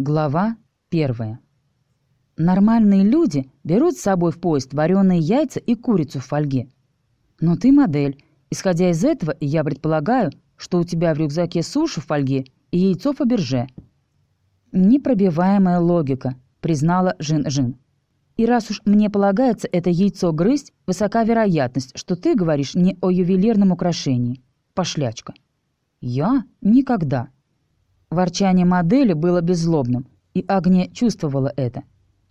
Глава первая. Нормальные люди берут с собой в поезд вареные яйца и курицу в фольге. Но ты модель. Исходя из этого, я предполагаю, что у тебя в рюкзаке суши в фольге и яйцо Фаберже. Непробиваемая логика, признала Жин-Жин. И раз уж мне полагается это яйцо грызть, высока вероятность, что ты говоришь не о ювелирном украшении. Пошлячка. Я? Никогда. Ворчание модели было беззлобным, и Агния чувствовала это.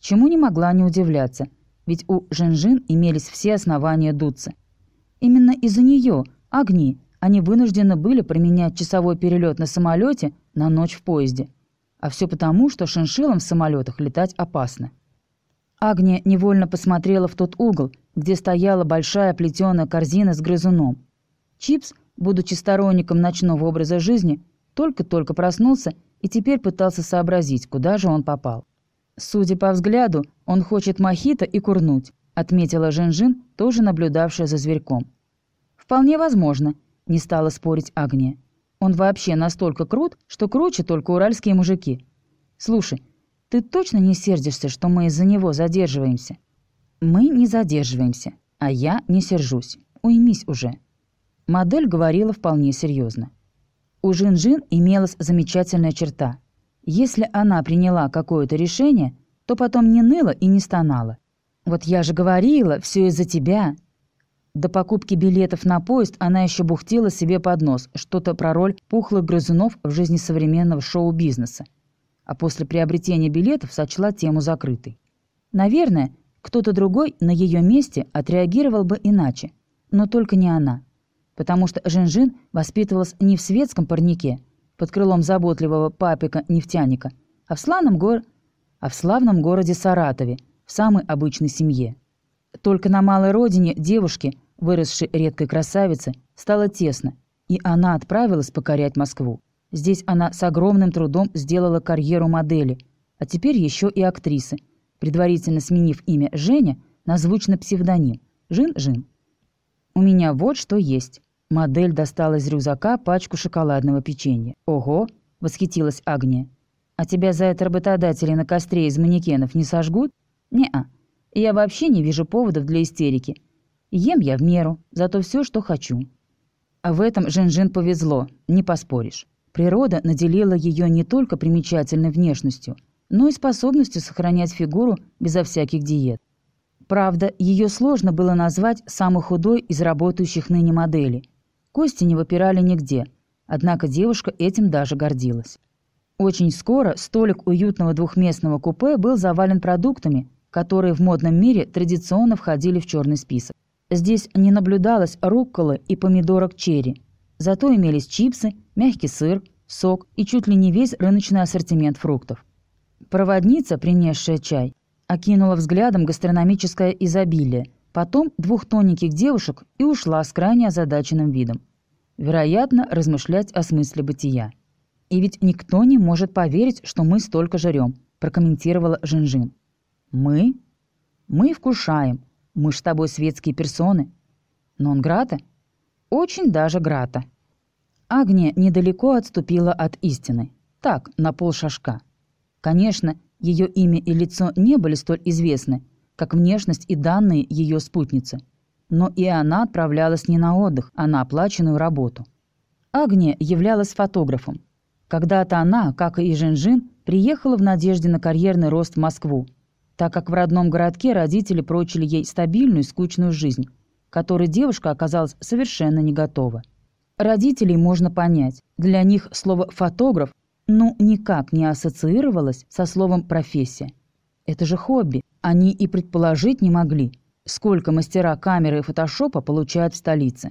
Чему не могла не удивляться, ведь у Жинжин имелись все основания дуться. Именно из-за нее, Агни, они вынуждены были променять часовой перелет на самолете на ночь в поезде. А все потому, что шиншилам в самолетах летать опасно. Агния невольно посмотрела в тот угол, где стояла большая плетеная корзина с грызуном. Чипс, будучи сторонником ночного образа жизни, только-только проснулся и теперь пытался сообразить, куда же он попал. «Судя по взгляду, он хочет мохито и курнуть», отметила Жин-Жин, тоже наблюдавшая за зверьком. «Вполне возможно», — не стала спорить Агния. «Он вообще настолько крут, что круче только уральские мужики. Слушай, ты точно не сердишься, что мы из-за него задерживаемся?» «Мы не задерживаемся, а я не сержусь. Уймись уже». Модель говорила вполне серьезно. У Жин-Жин имелась замечательная черта. Если она приняла какое-то решение, то потом не ныла и не стонала. «Вот я же говорила, все из-за тебя». До покупки билетов на поезд она еще бухтила себе под нос что-то про роль пухлых грызунов в жизни современного шоу-бизнеса. А после приобретения билетов сочла тему закрытой. Наверное, кто-то другой на ее месте отреагировал бы иначе, но только не она потому что Жин-Жин воспитывалась не в светском парнике, под крылом заботливого папика-нефтяника, а в славном, гор... а в славном городе Саратове, в самой обычной семье. Только на малой родине девушке, выросшей редкой красавице, стало тесно, и она отправилась покорять Москву. Здесь она с огромным трудом сделала карьеру модели, а теперь еще и актрисы, предварительно сменив имя Женя на звучный псевдоним Жин-Жин. «У меня вот что есть. Модель достала из рюкзака пачку шоколадного печенья. «Ого!» — восхитилась Агния. «А тебя за это работодатели на костре из манекенов не сожгут?» «Не-а. Я вообще не вижу поводов для истерики. Ем я в меру, зато все, что хочу». А в этом Жин-Жин повезло, не поспоришь. Природа наделила ее не только примечательной внешностью, но и способностью сохранять фигуру безо всяких диет. Правда, ее сложно было назвать самой худой из работающих ныне моделей – Кости не выпирали нигде, однако девушка этим даже гордилась. Очень скоро столик уютного двухместного купе был завален продуктами, которые в модном мире традиционно входили в черный список. Здесь не наблюдалось рукколы и помидорок черри, зато имелись чипсы, мягкий сыр, сок и чуть ли не весь рыночный ассортимент фруктов. Проводница, принесшая чай, окинула взглядом гастрономическое изобилие – потом двух тоненьких девушек и ушла с крайне озадаченным видом. Вероятно, размышлять о смысле бытия. «И ведь никто не может поверить, что мы столько жрем», прокомментировала Жинжин. «Мы? Мы вкушаем. Мы ж с тобой светские персоны. Нон грата? Очень даже грата». Агния недалеко отступила от истины. Так, на полшажка. Конечно, ее имя и лицо не были столь известны, как внешность и данные ее спутницы. Но и она отправлялась не на отдых, а на оплаченную работу. Агния являлась фотографом. Когда-то она, как и Жинжин, приехала в надежде на карьерный рост в Москву, так как в родном городке родители прочили ей стабильную и скучную жизнь, которой девушка оказалась совершенно не готова. Родителей можно понять. Для них слово «фотограф» ну никак не ассоциировалось со словом «профессия». Это же хобби. Они и предположить не могли, сколько мастера камеры и фотошопа получают в столице.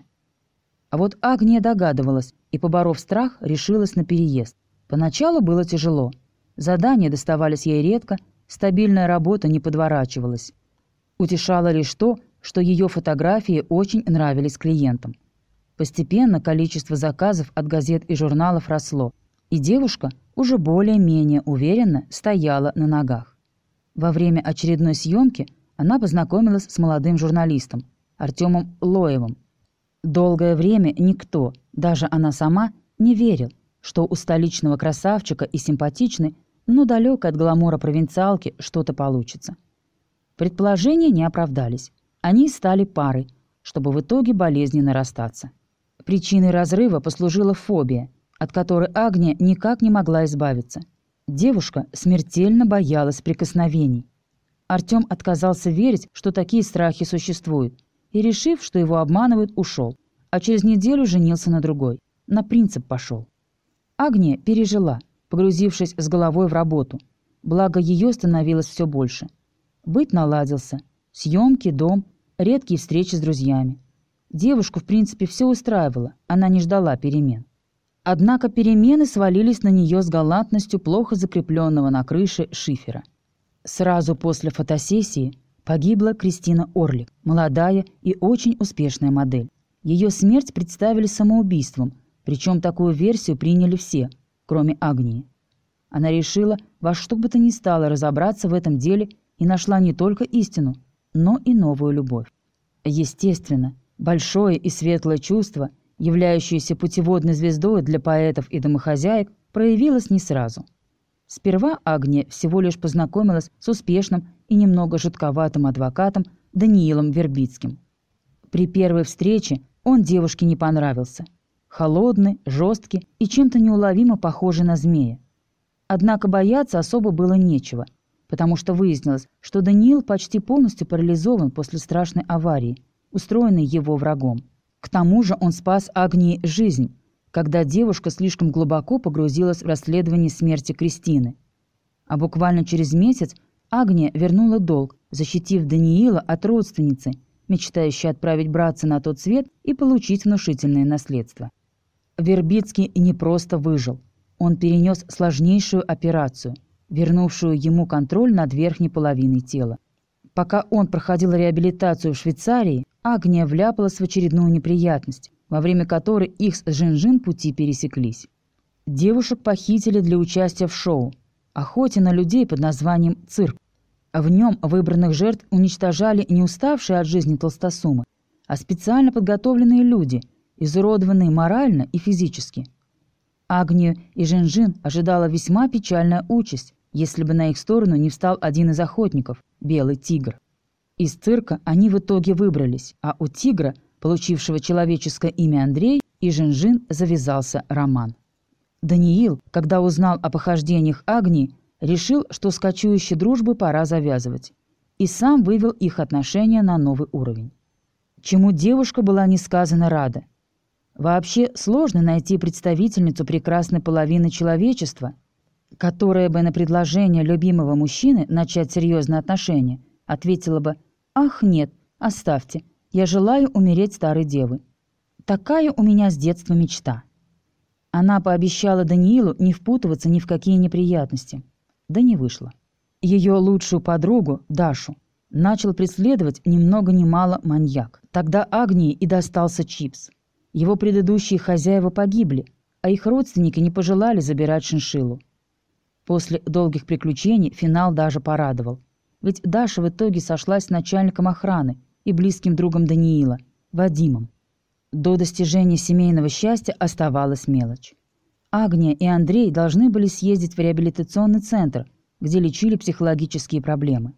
А вот Агния догадывалась и, поборов страх, решилась на переезд. Поначалу было тяжело. Задания доставались ей редко, стабильная работа не подворачивалась. Утешало лишь то, что ее фотографии очень нравились клиентам. Постепенно количество заказов от газет и журналов росло, и девушка уже более-менее уверенно стояла на ногах. Во время очередной съемки она познакомилась с молодым журналистом Артемом Лоевым. Долгое время никто, даже она сама, не верил, что у столичного красавчика и симпатичной но далеко от гламура провинциалки что-то получится. Предположения не оправдались. Они стали парой, чтобы в итоге болезненно расстаться. Причиной разрыва послужила фобия, от которой Агния никак не могла избавиться. Девушка смертельно боялась прикосновений. Артём отказался верить, что такие страхи существуют, и, решив, что его обманывают, ушел, а через неделю женился на другой. На принцип пошел. Агния пережила, погрузившись с головой в работу. Благо, ее становилось все больше. Быт наладился. Съемки, дом, редкие встречи с друзьями. Девушку, в принципе, все устраивало, она не ждала перемен. Однако перемены свалились на нее с галантностью плохо закрепленного на крыше шифера. Сразу после фотосессии погибла Кристина Орлик, молодая и очень успешная модель. Ее смерть представили самоубийством, причем такую версию приняли все, кроме Агнии. Она решила во что бы то ни стало разобраться в этом деле и нашла не только истину, но и новую любовь. Естественно, большое и светлое чувство, являющееся путеводной звездой для поэтов и домохозяек, проявилось не сразу. Сперва Агния всего лишь познакомилась с успешным и немного жутковатым адвокатом Даниилом Вербицким. При первой встрече он девушке не понравился. Холодный, жесткий и чем-то неуловимо похожий на змея. Однако бояться особо было нечего, потому что выяснилось, что Даниил почти полностью парализован после страшной аварии, устроенной его врагом. К тому же он спас Агнии жизнь, когда девушка слишком глубоко погрузилась в расследование смерти Кристины. А буквально через месяц Агния вернула долг, защитив Даниила от родственницы, мечтающей отправить братца на тот свет и получить внушительное наследство. Вербицкий не просто выжил. Он перенес сложнейшую операцию, вернувшую ему контроль над верхней половиной тела. Пока он проходил реабилитацию в Швейцарии, Агния вляпалась в очередную неприятность, во время которой их с Жин-Жин пути пересеклись. Девушек похитили для участия в шоу-охоте на людей под названием «Цирк». В нем выбранных жертв уничтожали не уставшие от жизни толстосумы, а специально подготовленные люди, изуродованные морально и физически – Агнию и Жинжин ожидала весьма печальная участь, если бы на их сторону не встал один из охотников – белый тигр. Из цирка они в итоге выбрались, а у тигра, получившего человеческое имя Андрей, и Жинжин завязался роман. Даниил, когда узнал о похождениях Агнии, решил, что с кочующей дружбы пора завязывать, и сам вывел их отношения на новый уровень. Чему девушка была несказанно рада – Вообще сложно найти представительницу прекрасной половины человечества, которая бы на предложение любимого мужчины начать серьезные отношения ответила бы «Ах, нет, оставьте, я желаю умереть старой девы». Такая у меня с детства мечта. Она пообещала Даниилу не впутываться ни в какие неприятности. Да не вышло. Ее лучшую подругу, Дашу, начал преследовать ни много ни мало маньяк. Тогда Агнии и достался чипс. Его предыдущие хозяева погибли, а их родственники не пожелали забирать шиншиллу. После долгих приключений финал даже порадовал. Ведь Даша в итоге сошлась с начальником охраны и близким другом Даниила, Вадимом. До достижения семейного счастья оставалась мелочь. Агния и Андрей должны были съездить в реабилитационный центр, где лечили психологические проблемы.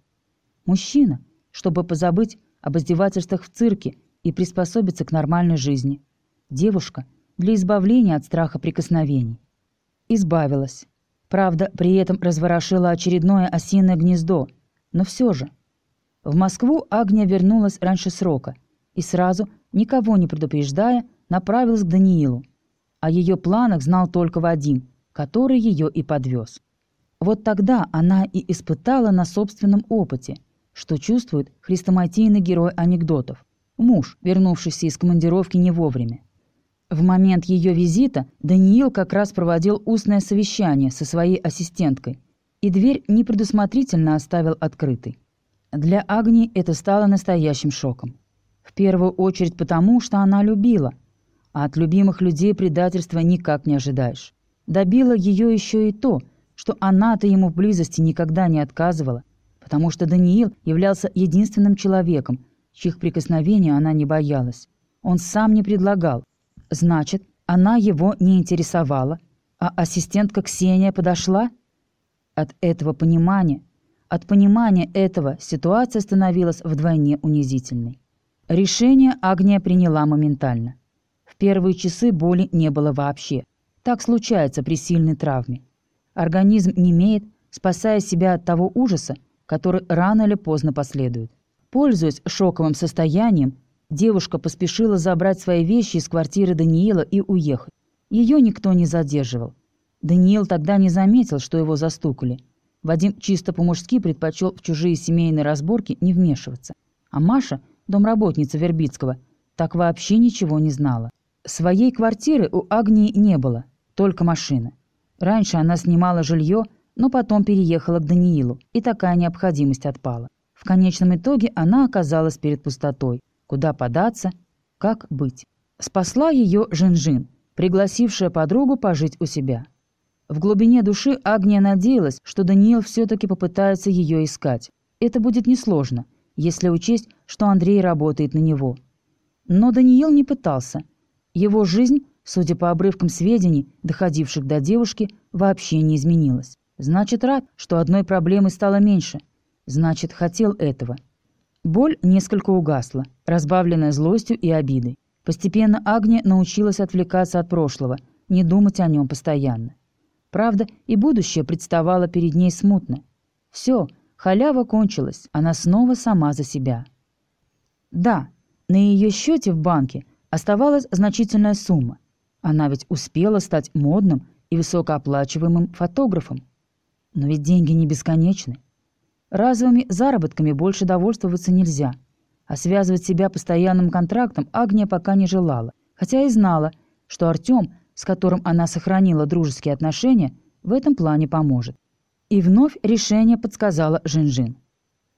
Мужчина, чтобы позабыть об издевательствах в цирке и приспособиться к нормальной жизни – девушка для избавления от страха прикосновений. Избавилась. Правда, при этом разворошила очередное осиное гнездо, но все же. В Москву Агния вернулась раньше срока и сразу, никого не предупреждая, направилась к Даниилу. О ее планах знал только Вадим, который ее и подвез. Вот тогда она и испытала на собственном опыте, что чувствует хрестоматийный герой анекдотов, муж, вернувшийся из командировки не вовремя. В момент ее визита Даниил как раз проводил устное совещание со своей ассистенткой, и дверь непредусмотрительно оставил открытой. Для Агнии это стало настоящим шоком. В первую очередь потому, что она любила, а от любимых людей предательства никак не ожидаешь. Добило ее еще и то, что она-то ему в близости никогда не отказывала, потому что Даниил являлся единственным человеком, чьих прикосновений она не боялась. Он сам не предлагал, Значит, она его не интересовала, а ассистентка Ксения подошла? От этого понимания, от понимания этого ситуация становилась вдвойне унизительной. Решение Агния приняла моментально. В первые часы боли не было вообще. Так случается при сильной травме. Организм не имеет, спасая себя от того ужаса, который рано или поздно последует. Пользуясь шоковым состоянием, девушка поспешила забрать свои вещи из квартиры Даниила и уехать. Ее никто не задерживал. Даниил тогда не заметил, что его застукали. Вадим чисто по-мужски предпочел в чужие семейные разборки не вмешиваться. А Маша, домработница Вербицкого, так вообще ничего не знала. Своей квартиры у Агнии не было, только машина. Раньше она снимала жилье, но потом переехала к Даниилу, и такая необходимость отпала. В конечном итоге она оказалась перед пустотой. Куда податься, как быть. Спасла ее Жин-Жин, пригласившая подругу пожить у себя. В глубине души Агния надеялась, что Даниил все-таки попытается ее искать. Это будет несложно, если учесть, что Андрей работает на него. Но Даниил не пытался. Его жизнь, судя по обрывкам сведений, доходивших до девушки, вообще не изменилась. Значит, рад, что одной проблемы стало меньше. Значит, хотел этого. Боль несколько угасла, разбавленная злостью и обидой. Постепенно Агния научилась отвлекаться от прошлого, не думать о нем постоянно. Правда, и будущее представало перед ней смутно. Все, халява кончилась, она снова сама за себя. Да, на ее счете в банке оставалась значительная сумма. Она ведь успела стать модным и высокооплачиваемым фотографом. Но ведь деньги не бесконечны. Разовыми заработками больше довольствоваться нельзя. А связывать себя постоянным контрактом Агния пока не желала, хотя и знала, что Артем с которым она сохранила дружеские отношения, в этом плане поможет. И вновь решение подсказала Жинжин.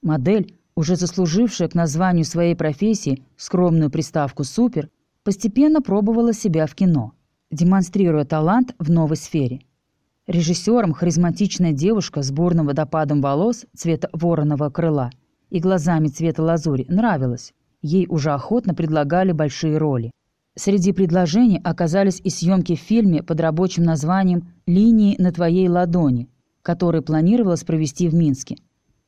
Модель, уже заслужившая к названию своей профессии скромную приставку «супер», постепенно пробовала себя в кино, демонстрируя талант в новой сфере. Режиссером харизматичная девушка с бурным водопадом волос цвета вороного крыла и глазами цвета лазури нравилась. Ей уже охотно предлагали большие роли. Среди предложений оказались и съемки в фильме под рабочим названием «Линии на твоей ладони», который планировалось провести в Минске.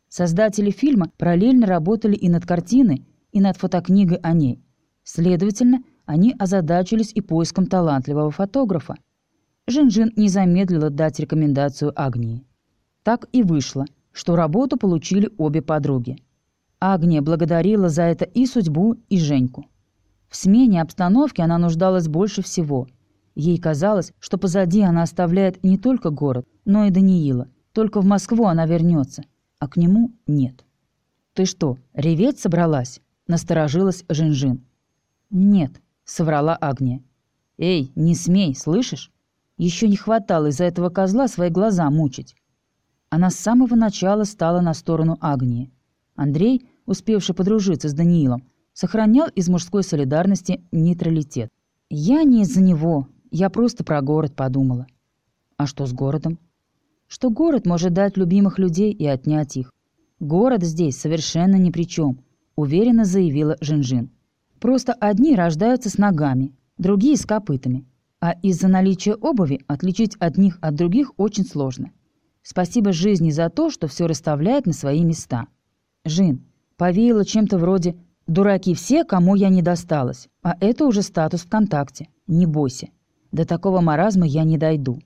Создатели фильма параллельно работали и над картиной, и над фотокнигой о ней. Следовательно, они озадачились и поиском талантливого фотографа. Жин-Жин не замедлила дать рекомендацию Агнии. Так и вышло, что работу получили обе подруги. Агния благодарила за это и судьбу, и Женьку. В смене обстановки она нуждалась больше всего. Ей казалось, что позади она оставляет не только город, но и Даниила. Только в Москву она вернется, а к нему нет. «Ты что, реветь собралась?» – насторожилась Жинжин. «Нет», – соврала Агния. «Эй, не смей, слышишь? Еще не хватало из-за этого козла свои глаза мучить». Она с самого начала стала на сторону Агнии. Андрей, успевший подружиться с Даниилом, сохранял из мужской солидарности нейтралитет. Я не из-за него, я просто про город подумала. А что с городом? Что город может дать любимых людей и отнять их. Город здесь совершенно ни при чем, уверенно заявила Жинжин. Просто одни рождаются с ногами, другие с копытами. А из-за наличия обуви отличить одних от других очень сложно. Спасибо жизни за то, что все расставляет на свои места. Жин, повеяло чем-то вроде Дураки все, кому я не досталась. А это уже статус ВКонтакте. Не бойся. До такого маразма я не дойду.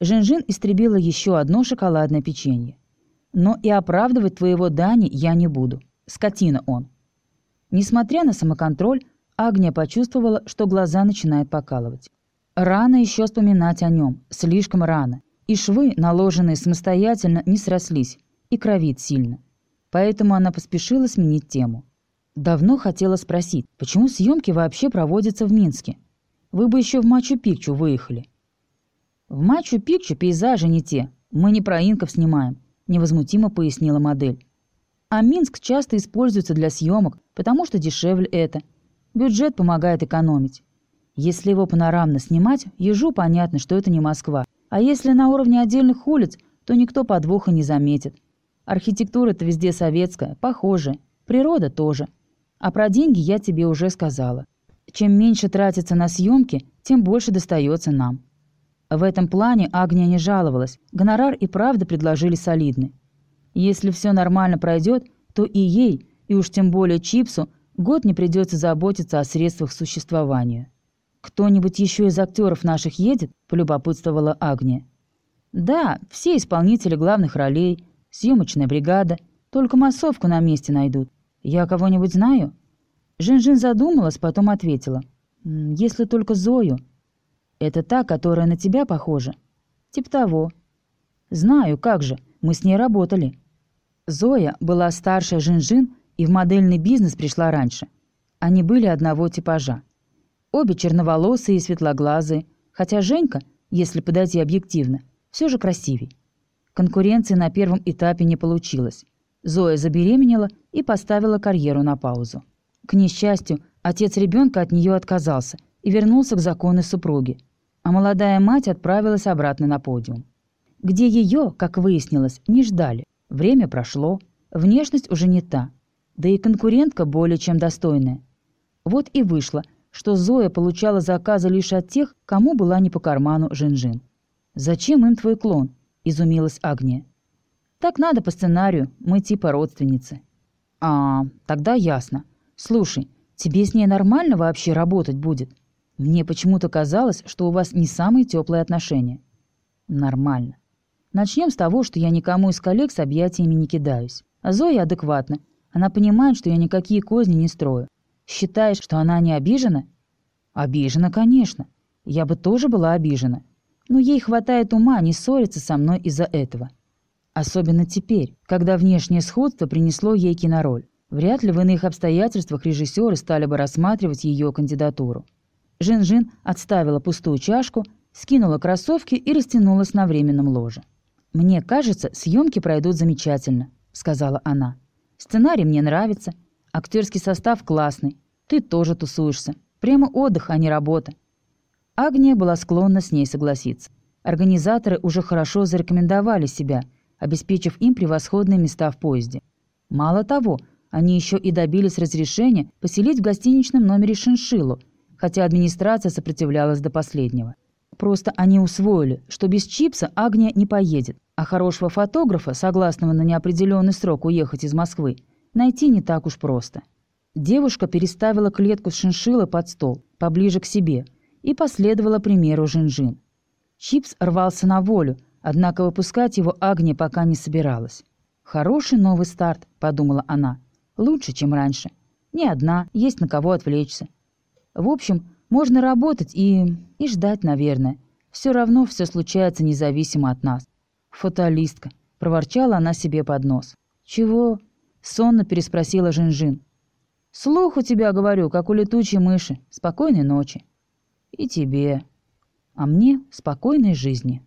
Жин-Жин истребила еще одно шоколадное печенье. Но и оправдывать твоего Дани я не буду. Скотина он. Несмотря на самоконтроль, Агния почувствовала, что глаза начинают покалывать. Рано еще вспоминать о нем, слишком рано. И швы, наложенные самостоятельно, не срослись, и кровит сильно. Поэтому она поспешила сменить тему. Давно хотела спросить, почему съемки вообще проводятся в Минске? Вы бы еще в Мачу-Пикчу выехали. В Мачу-Пикчу пейзажи не те. Мы не про инков снимаем, невозмутимо пояснила модель. А Минск часто используется для съемок, потому что дешевле это. Бюджет помогает экономить. Если его панорамно снимать, ежу понятно, что это не Москва. А если на уровне отдельных улиц, то никто подвоха не заметит. Архитектура-то везде советская, похожая. Природа тоже. А про деньги я тебе уже сказала. Чем меньше тратится на съемки, тем больше достается нам. В этом плане Агния не жаловалась. Гонорар и правда предложили солидный. Если все нормально пройдет, то и ей, и уж тем более Чипсу, год не придется заботиться о средствах существования. «Кто-нибудь еще из актеров наших едет?» – полюбопытствовала Агния. «Да, все исполнители главных ролей, съемочная бригада. Только массовку на месте найдут. Я кого-нибудь знаю?» Жин-Жин задумалась, потом ответила. «Если только Зою». «Это та, которая на тебя похожа?» «Тип того». «Знаю, как же, мы с ней работали». Зоя была старшая Жин-Жин и в модельный бизнес пришла раньше. Они были одного типажа. Обе черноволосые и светлоглазые, хотя Женька, если подойти объективно, все же красивей. Конкуренции на первом этапе не получилось. Зоя забеременела и поставила карьеру на паузу. К несчастью, отец ребенка от нее отказался и вернулся к законной супруге, а молодая мать отправилась обратно на подиум. Где ее, как выяснилось, не ждали. Время прошло, внешность уже не та, да и конкурентка более чем достойная. Вот и вышло, что Зоя получала заказы лишь от тех, кому была не по карману Жин-Жин. «Зачем им твой клон?» – изумилась Агния. «Так надо по сценарию, мы типа родственницы». «А, тогда ясно. Слушай, тебе с ней нормально вообще работать будет? Мне почему-то казалось, что у вас не самые теплые отношения». «Нормально. Начнем с того, что я никому из коллег с объятиями не кидаюсь. А Зоя адекватна. Она понимает, что я никакие козни не строю. Считаешь, что она не обижена? Обижена, конечно. Я бы тоже была обижена. Но ей хватает ума не ссориться со мной из-за этого. Особенно теперь, когда внешнее сходство принесло ей кинороль. Вряд ли в иных обстоятельствах режиссеры стали бы рассматривать ее кандидатуру. Жин-Жин отставила пустую чашку, скинула кроссовки и растянулась на временном ложе. «Мне кажется, съемки пройдут замечательно», — сказала она. «Сценарий мне нравится, актерский состав классный, ты тоже тусуешься. Прямо отдых, а не работа». Агния была склонна с ней согласиться. Организаторы уже хорошо зарекомендовали себя, обеспечив им превосходные места в поезде. Мало того, они еще и добились разрешения поселить в гостиничном номере шиншиллу, хотя администрация сопротивлялась до последнего. Просто они усвоили, что без чипса Агния не поедет, а хорошего фотографа, согласного на неопределенный срок уехать из Москвы, найти не так уж просто. Девушка переставила клетку с шиншиллы под стол, поближе к себе, и последовала примеру Жин-Жин. Чипс рвался на волю, однако выпускать его Агния пока не собиралась. «Хороший новый старт», — подумала она. «Лучше, чем раньше. Не одна, есть на кого отвлечься. В общем, можно работать и... и ждать, наверное. Все равно все случается независимо от нас. Фаталистка. Проворчала она себе под нос. «Чего?» — сонно переспросила Жин-Жин. «Слух у тебя, говорю, как у летучей мыши. Спокойной ночи». «И тебе». «А мне спокойной жизни».